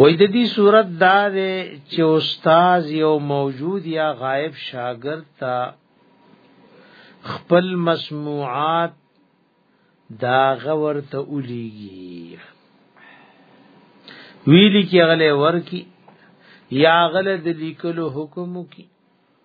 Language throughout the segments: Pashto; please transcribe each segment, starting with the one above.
وای د دې صورت دا دی چې استاد یو موجود یا غائب شاګرد ته خپل مسموعات دا غور ته اولیږي ویلی کې غلې ورکی یا غله د لیکلو حکم کی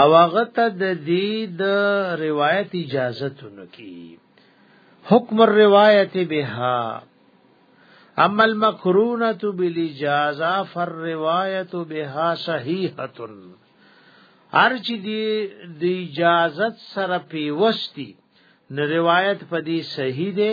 او هغه ته د دې د روایت اجازه تونه کی حکم الروایت بها اما المقرونه بالاجازه فالروایت بها صحیحه ارچ دی د اجازت سره پیوستی نو روایت پدی صحیح ده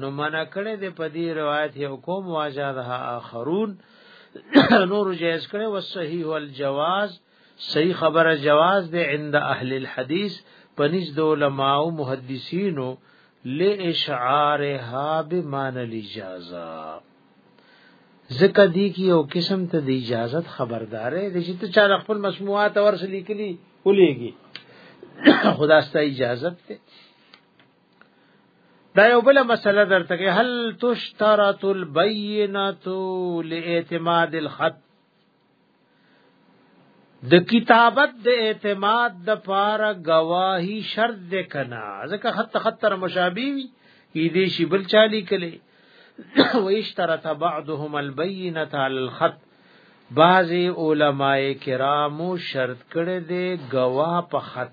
نو منع کړي د پدی روایت یو کوم واجادها اخرون نور جائز کړي او صحیح الجواز صحیح خبره جواز ده عند اهل الحديث پنځ د علماء او محدثینو لاشعارها بمان الاجازه زکه دی کی یو قسم ته د اجازت خبردارې د چې ته چا خپل مسموعات ورس لیکلی ولېږي خدا ست اجازت ته دا یو بل مسله درته کې هل تشترط البینه لاعتماد الخط د کتابت د اعتماد د پاره گواہی شرط ده کنا ځکه خط خطر مشابه وي کی دې شی بل چالي کله واشترط بعضهم البینه علی الخط بعض علماء کرامو شرط کړي دي گواه په خط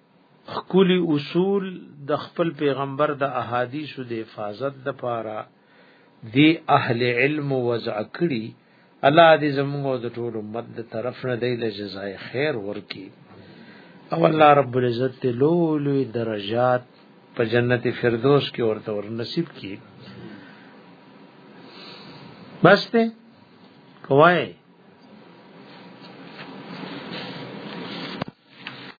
خکلی اصول د خپل پیغمبر د احادیث د حفاظت د پاره دی اهل علم وضع کړي الله دې زموږ او د ټول امت د طرف نه دی له جزای خیر ورکي او الله رب العزت ته لولو درجات په جنت فردوس کې ورته ور نصیب کړي بس ته کوی